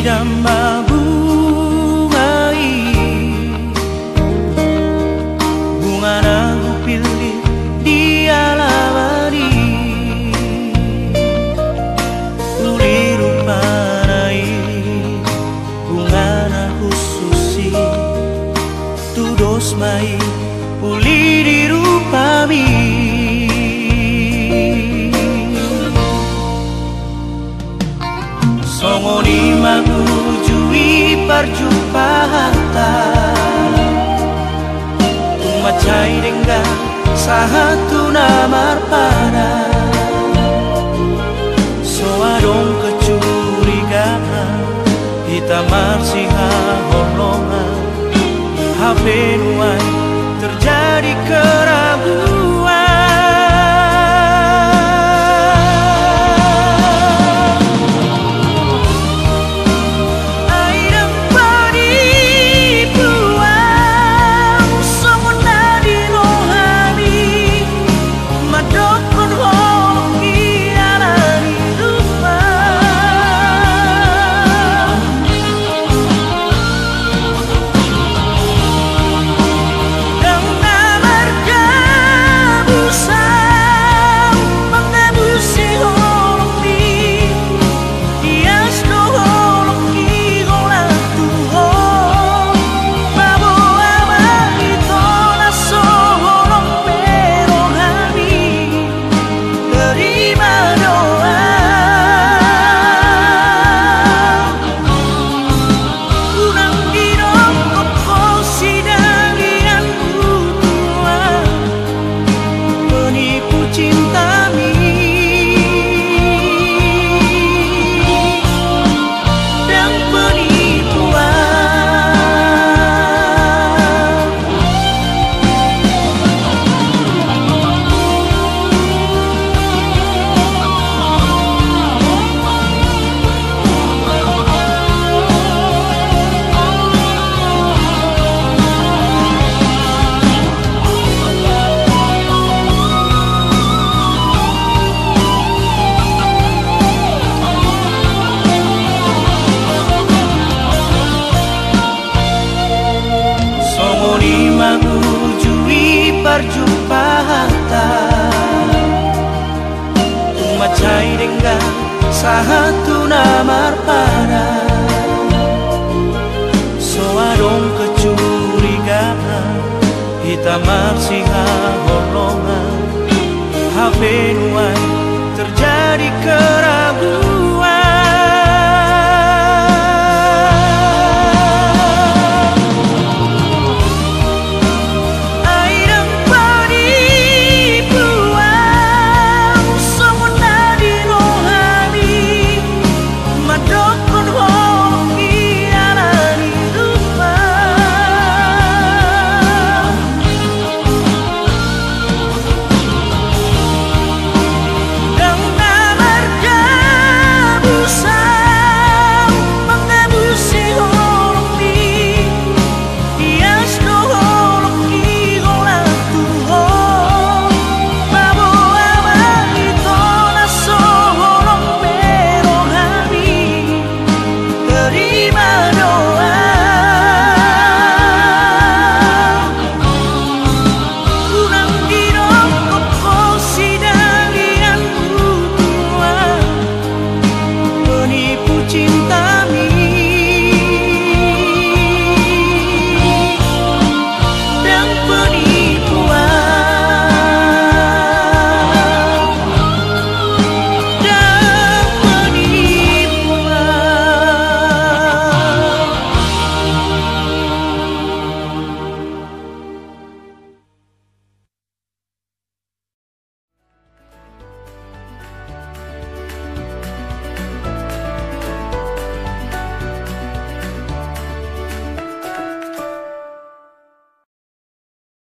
tidak mabungai Bunga aku pilih dia labari Luli rupanai Bunga aku susi Tudos mai puliri Songo di magujui perjumpaan. Tumacai dengan satu namar pada Soarong kecurigaan Kita marsiha holongan HP nuai terjadi keraguan satu nama pada. Soarong kecurigaan Hitam marsiha HP nuai terjadi keraguan